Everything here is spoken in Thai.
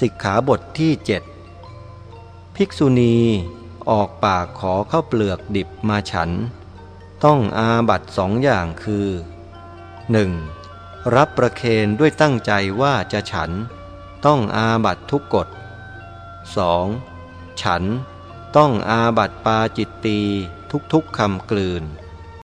สิกขาบทที่เจ็ดภิกษุณีออกปากขอเข้าเปลือกดิบมาฉัน ต้องอาบัตสองอย่างคือ 1. รับประเคนด้วยตั้งใจว่าจะฉัน ต้องอาบัตทุกกฎ 2. ฉันต้องอาบัตปาจิตตีทุกๆคำกลืน